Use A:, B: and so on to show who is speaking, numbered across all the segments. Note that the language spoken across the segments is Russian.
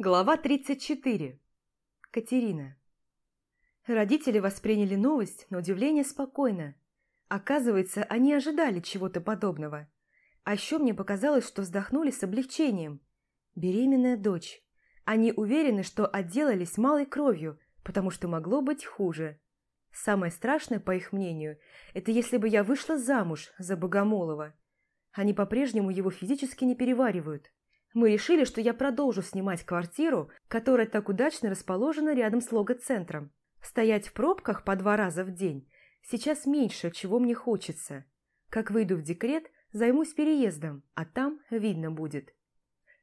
A: Глава 34. Катерина. Родители восприняли новость на удивление спокойно. Оказывается, они ожидали чего-то подобного. А еще мне показалось, что вздохнули с облегчением. Беременная дочь. Они уверены, что отделались малой кровью, потому что могло быть хуже. Самое страшное, по их мнению, это если бы я вышла замуж за Богомолова. Они по-прежнему его физически не переваривают. Мы решили, что я продолжу снимать квартиру, которая так удачно расположена рядом с логоцентром. Стоять в пробках по два раза в день сейчас меньше, чего мне хочется. Как выйду в декрет, займусь переездом, а там видно будет.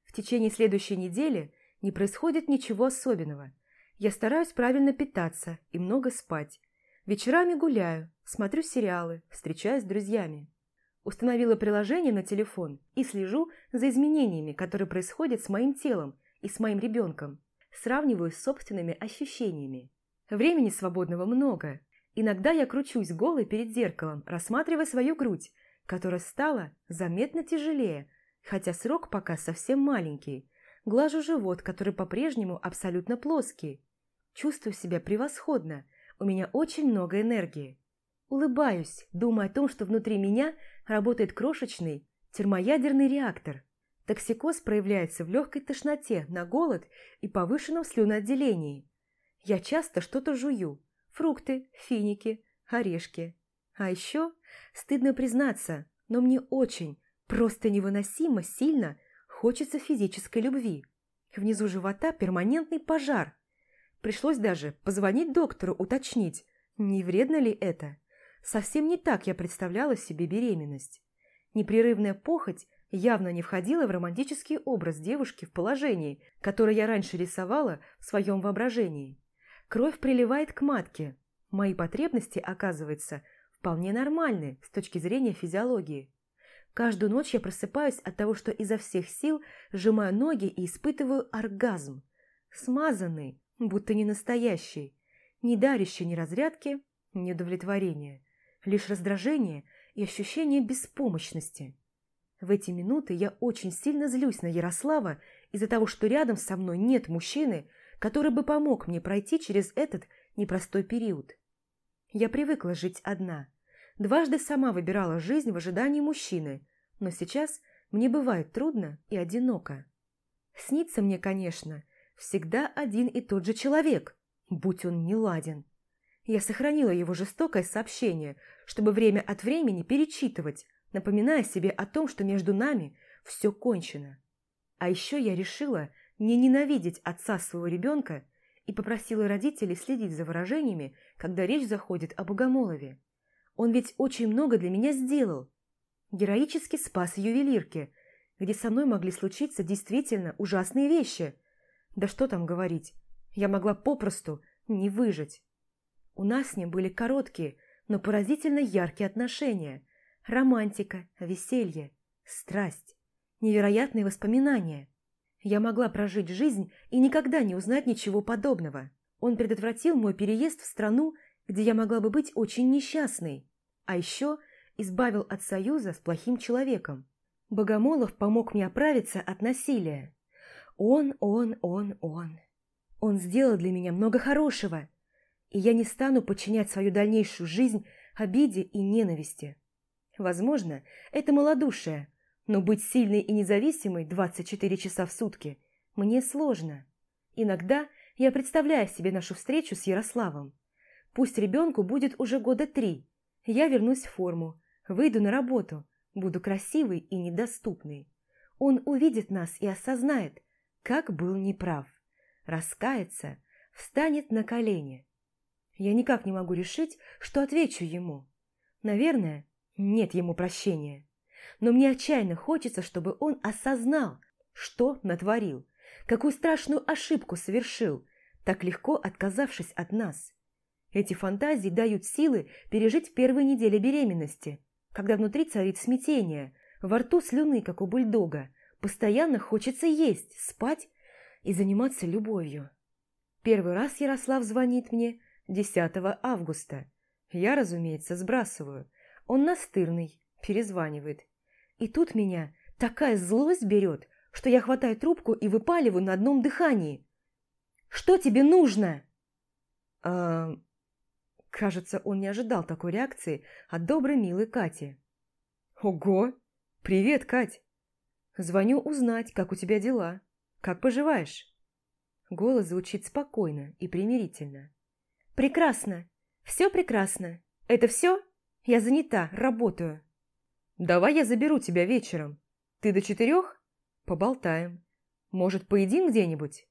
A: В течение следующей недели не происходит ничего особенного. Я стараюсь правильно питаться и много спать. Вечерами гуляю, смотрю сериалы, встречаюсь с друзьями. Установила приложение на телефон и слежу за изменениями, которые происходят с моим телом и с моим ребенком. Сравниваю с собственными ощущениями. Времени свободного много. Иногда я кручусь голой перед зеркалом, рассматривая свою грудь, которая стала заметно тяжелее, хотя срок пока совсем маленький. Глажу живот, который по-прежнему абсолютно плоский. Чувствую себя превосходно. У меня очень много энергии. Улыбаюсь, думая о том, что внутри меня работает крошечный термоядерный реактор. Токсикоз проявляется в легкой тошноте, на голод и повышенном слюноотделении. Я часто что-то жую. Фрукты, финики, орешки. А еще, стыдно признаться, но мне очень, просто невыносимо сильно хочется физической любви. Внизу живота перманентный пожар. Пришлось даже позвонить доктору уточнить, не вредно ли это. Совсем не так я представляла себе беременность. Непрерывная похоть явно не входила в романтический образ девушки в положении, которое я раньше рисовала в своем воображении. Кровь приливает к матке. Мои потребности, оказывается, вполне нормальны с точки зрения физиологии. Каждую ночь я просыпаюсь от того, что изо всех сил сжимаю ноги и испытываю оргазм. Смазанный, будто не настоящий, не дарящий ни разрядки, ни удовлетворения лишь раздражение и ощущение беспомощности. В эти минуты я очень сильно злюсь на Ярослава из-за того, что рядом со мной нет мужчины, который бы помог мне пройти через этот непростой период. Я привыкла жить одна. Дважды сама выбирала жизнь в ожидании мужчины, но сейчас мне бывает трудно и одиноко. Снится мне, конечно, всегда один и тот же человек, будь он не ладен. Я сохранила его жестокое сообщение, чтобы время от времени перечитывать, напоминая себе о том, что между нами все кончено. А еще я решила не ненавидеть отца своего ребенка и попросила родителей следить за выражениями, когда речь заходит о Богомолове. Он ведь очень много для меня сделал. Героически спас ювелирки, где со мной могли случиться действительно ужасные вещи. Да что там говорить, я могла попросту не выжить. У нас с ним были короткие, но поразительно яркие отношения. Романтика, веселье, страсть, невероятные воспоминания. Я могла прожить жизнь и никогда не узнать ничего подобного. Он предотвратил мой переезд в страну, где я могла бы быть очень несчастной. А еще избавил от союза с плохим человеком. Богомолов помог мне оправиться от насилия. Он, он, он, он. Он сделал для меня много хорошего – и я не стану подчинять свою дальнейшую жизнь обиде и ненависти. Возможно, это малодушие, но быть сильной и независимой 24 часа в сутки мне сложно. Иногда я представляю себе нашу встречу с Ярославом. Пусть ребенку будет уже года три. Я вернусь в форму, выйду на работу, буду красивой и недоступной. Он увидит нас и осознает, как был неправ. Раскается, встанет на колени. Я никак не могу решить, что отвечу ему. Наверное, нет ему прощения. Но мне отчаянно хочется, чтобы он осознал, что натворил, какую страшную ошибку совершил, так легко отказавшись от нас. Эти фантазии дают силы пережить первые недели беременности, когда внутри царит смятение, во рту слюны, как у бульдога, постоянно хочется есть, спать и заниматься любовью. Первый раз Ярослав звонит мне 10 августа. Я, разумеется, сбрасываю. Он настырный, перезванивает. И тут меня такая злость берет, что я хватаю трубку и выпаливаю на одном дыхании. «Что тебе нужно?» «А...» Кажется, он не ожидал такой реакции от доброй, милой Кати. «Ого! Привет, Кать! Звоню узнать, как у тебя дела. Как поживаешь?» Голос звучит спокойно и примирительно. «Прекрасно! Все прекрасно! Это все? Я занята, работаю!» «Давай я заберу тебя вечером. Ты до четырех? Поболтаем. Может, поедим где-нибудь?»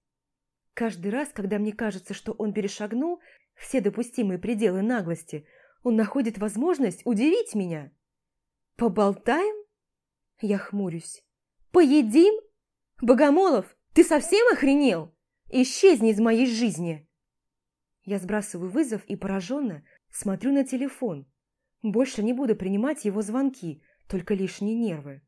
A: Каждый раз, когда мне кажется, что он перешагнул все допустимые пределы наглости, он находит возможность удивить меня. «Поболтаем?» Я хмурюсь. «Поедим? Богомолов, ты совсем охренел? Исчезни из моей жизни!» Я сбрасываю вызов и пораженно смотрю на телефон. Больше не буду принимать его звонки, только лишние нервы.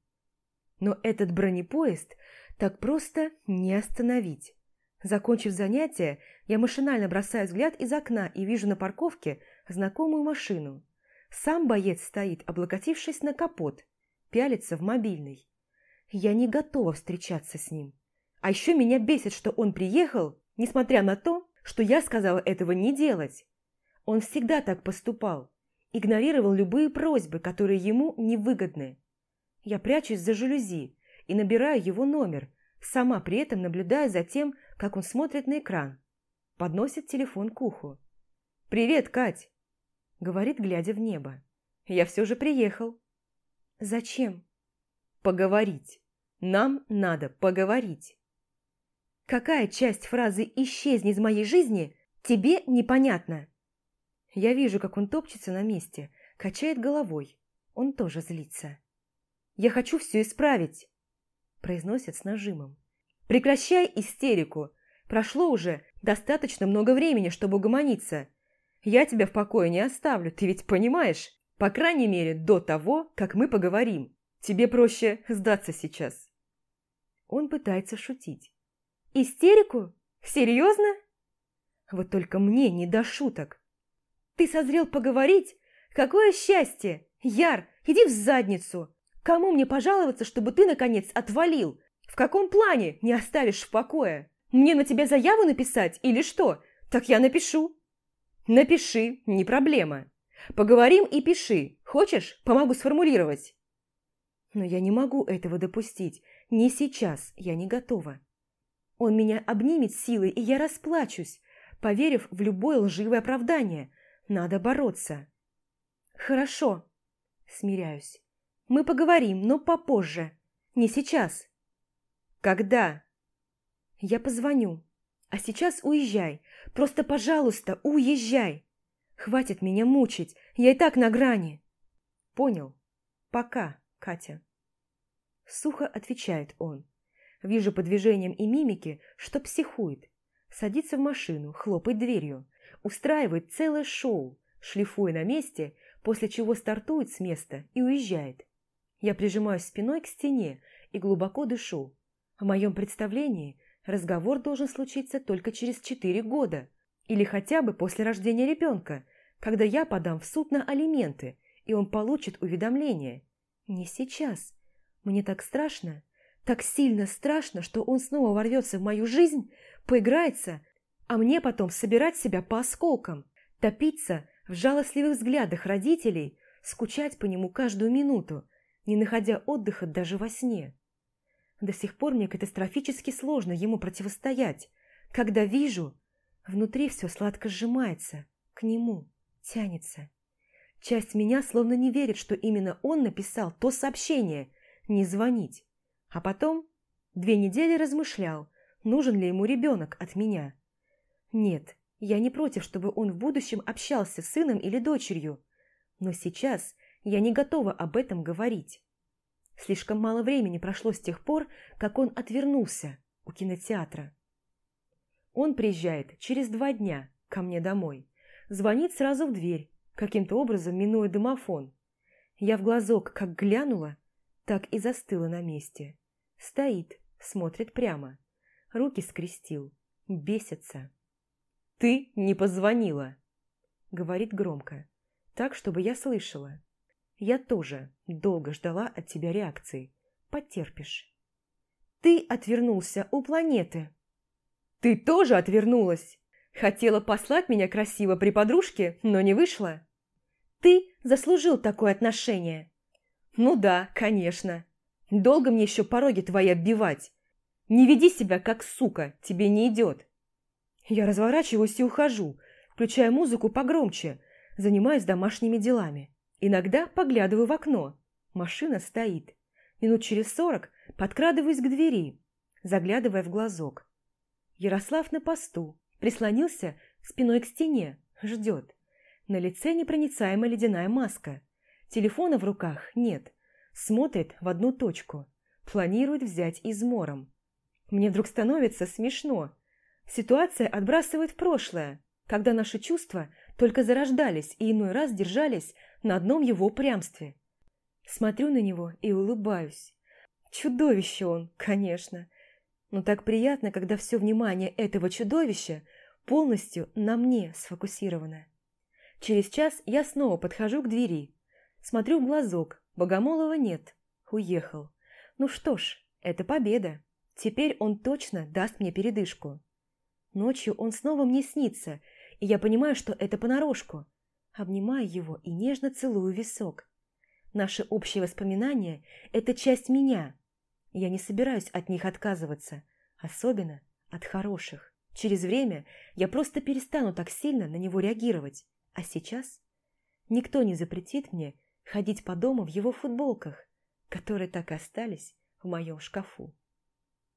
A: Но этот бронепоезд так просто не остановить. Закончив занятие, я машинально бросаю взгляд из окна и вижу на парковке знакомую машину. Сам боец стоит, облокотившись на капот, пялится в мобильный. Я не готова встречаться с ним. А еще меня бесит, что он приехал, несмотря на то, что я сказала этого не делать. Он всегда так поступал, игнорировал любые просьбы, которые ему невыгодны. Я прячусь за жалюзи и набираю его номер, сама при этом наблюдая за тем, как он смотрит на экран. Подносит телефон к уху. «Привет, Кать!» Говорит, глядя в небо. «Я все же приехал». «Зачем?» «Поговорить. Нам надо поговорить». «Какая часть фразы «исчезни из моей жизни» тебе непонятна?» Я вижу, как он топчется на месте, качает головой. Он тоже злится. «Я хочу все исправить», – произносит с нажимом. «Прекращай истерику. Прошло уже достаточно много времени, чтобы угомониться. Я тебя в покое не оставлю, ты ведь понимаешь? По крайней мере, до того, как мы поговорим. Тебе проще сдаться сейчас». Он пытается шутить. «Истерику? Серьезно?» Вот только мне не до шуток. Ты созрел поговорить? Какое счастье! Яр, иди в задницу! Кому мне пожаловаться, чтобы ты, наконец, отвалил? В каком плане не оставишь в покое? Мне на тебя заяву написать или что? Так я напишу. Напиши, не проблема. Поговорим и пиши. Хочешь, помогу сформулировать? Но я не могу этого допустить. Не сейчас, я не готова. Он меня обнимет силой, и я расплачусь, поверив в любое лживое оправдание, надо бороться. Хорошо. Смиряюсь. Мы поговорим, но попозже. Не сейчас. Когда? Я позвоню. А сейчас уезжай. Просто, пожалуйста, уезжай. Хватит меня мучить. Я и так на грани. Понял. Пока, Катя. Сухо отвечает он. Вижу по движениям и мимике, что психует. Садится в машину, хлопает дверью устраивает целое шоу, шлифуя на месте, после чего стартует с места и уезжает. Я прижимаюсь спиной к стене и глубоко дышу. В моем представлении разговор должен случиться только через четыре года или хотя бы после рождения ребенка, когда я подам в суд на алименты, и он получит уведомление. Не сейчас. Мне так страшно, так сильно страшно, что он снова ворвется в мою жизнь, поиграется, а мне потом собирать себя по осколкам, топиться в жалостливых взглядах родителей, скучать по нему каждую минуту, не находя отдыха даже во сне. До сих пор мне катастрофически сложно ему противостоять. Когда вижу, внутри все сладко сжимается, к нему, тянется. Часть меня словно не верит, что именно он написал то сообщение «не звонить». А потом две недели размышлял, нужен ли ему ребенок от меня. Нет, я не против, чтобы он в будущем общался с сыном или дочерью, но сейчас я не готова об этом говорить. Слишком мало времени прошло с тех пор, как он отвернулся у кинотеатра. Он приезжает через два дня ко мне домой, звонит сразу в дверь, каким-то образом минуя домофон. Я в глазок как глянула, так и застыла на месте. Стоит, смотрит прямо, руки скрестил, бесится. «Ты не позвонила!» Говорит громко, так, чтобы я слышала. «Я тоже долго ждала от тебя реакции. Потерпишь». Ты отвернулся у планеты. Ты тоже отвернулась. Хотела послать меня красиво при подружке, но не вышло. Ты заслужил такое отношение. Ну да, конечно. Долго мне еще пороги твои оббивать. Не веди себя как сука, тебе не идет. Я разворачиваюсь и ухожу, включая музыку погромче, занимаюсь домашними делами. Иногда поглядываю в окно. Машина стоит. Минут через сорок подкрадываюсь к двери, заглядывая в глазок. Ярослав на посту, прислонился спиной к стене, ждет. На лице непроницаемая ледяная маска. Телефона в руках нет. Смотрит в одну точку. Планирует взять измором. Мне вдруг становится смешно. Ситуация отбрасывает в прошлое, когда наши чувства только зарождались и иной раз держались на одном его упрямстве. Смотрю на него и улыбаюсь. Чудовище он, конечно. Но так приятно, когда все внимание этого чудовища полностью на мне сфокусировано. Через час я снова подхожу к двери. Смотрю в глазок, Богомолова нет. Уехал. Ну что ж, это победа. Теперь он точно даст мне передышку. Ночью он снова мне снится, и я понимаю, что это понарошку. Обнимаю его и нежно целую висок. Наши общие воспоминания – это часть меня. Я не собираюсь от них отказываться, особенно от хороших. Через время я просто перестану так сильно на него реагировать. А сейчас никто не запретит мне ходить по дому в его футболках, которые так остались в моем шкафу.